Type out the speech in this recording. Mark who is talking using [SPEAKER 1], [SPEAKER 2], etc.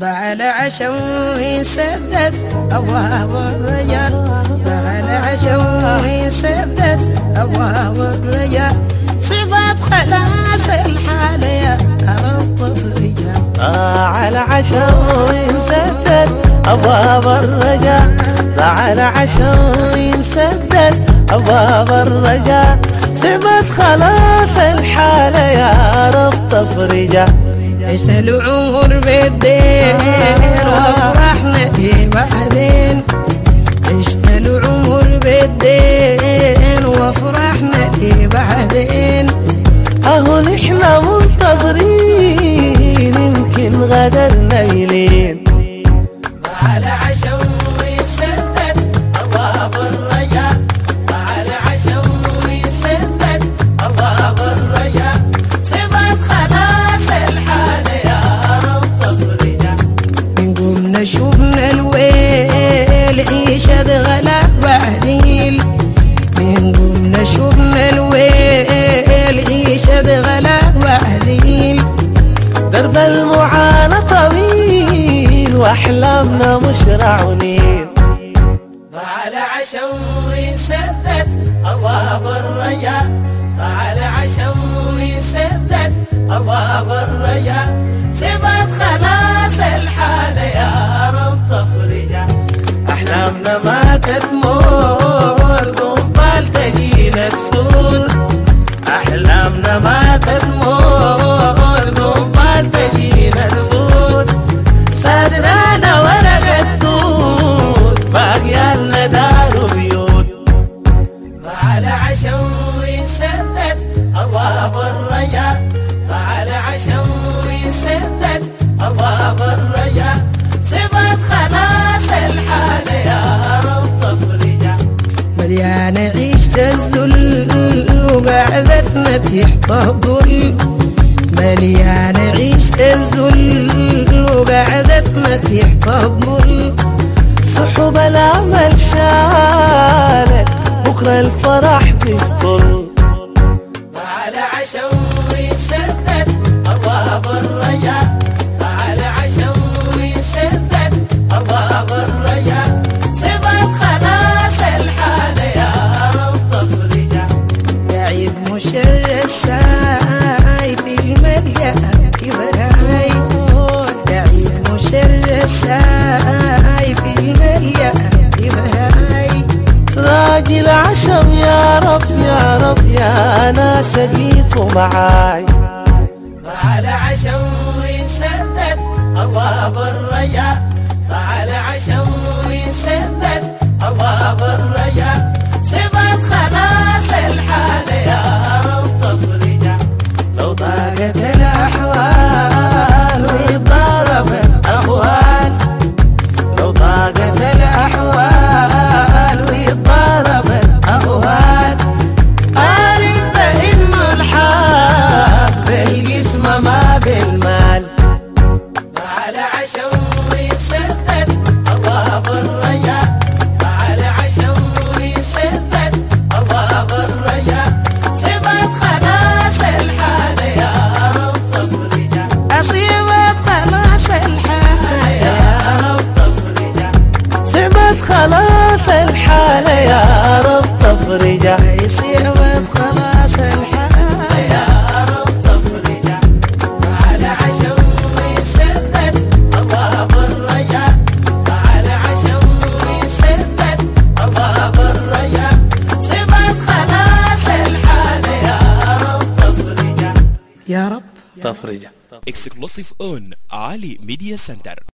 [SPEAKER 1] ضاع العشا ويسدد أبواب الرجاء ضاع العشا ويسدد أبواب الرجاء صفات خلاص الحال يا رب فرجاء
[SPEAKER 2] ضاع العشا ويسدد أبواب الرجاء ضاع العشا ويسدد أبواب الرجاء صفات خلاص الحال يا رب تفرجه
[SPEAKER 1] عشت العمر بالدين. وافرحنا بعدين عشت العمر بالدين. وافرحنا بعدين
[SPEAKER 2] أهو نحن منتظرين. يمكن غدر ليلين
[SPEAKER 1] على عشا
[SPEAKER 2] درب المعاناة طويل وأحلامنا مش رعونين
[SPEAKER 1] على عشم ويسدد أبواب الرجاء على عشم ويسدد أبواب الرجاء سبت خلاص الحال يا رب تفرجا أحلامنا ما تتموت الذل وقعدتنا تحت الظل مليانة عيشة الذل وقعدتنا تحت الظل
[SPEAKER 2] سحب الامل شالت بكرة الفرح بيطل
[SPEAKER 1] الساي في الملجأ كبراي يعيد مشر الساي في الملجأ كبراي
[SPEAKER 2] راجل عشم يا رب يا رب يا ناس قيفوا معاي.
[SPEAKER 1] على عشم ويسدد أبواب الرجاء على عشم ويسدد
[SPEAKER 2] تفرجة.
[SPEAKER 1] يصير خلاص الحال. يا رب تفرجا على عشم ويسدد الرجاء على عشم ويسدد سبت خلاص الحال. يا رب تفرجا يا رب.
[SPEAKER 2] تفرجة.
[SPEAKER 3] Exclusive on Ali Media Center.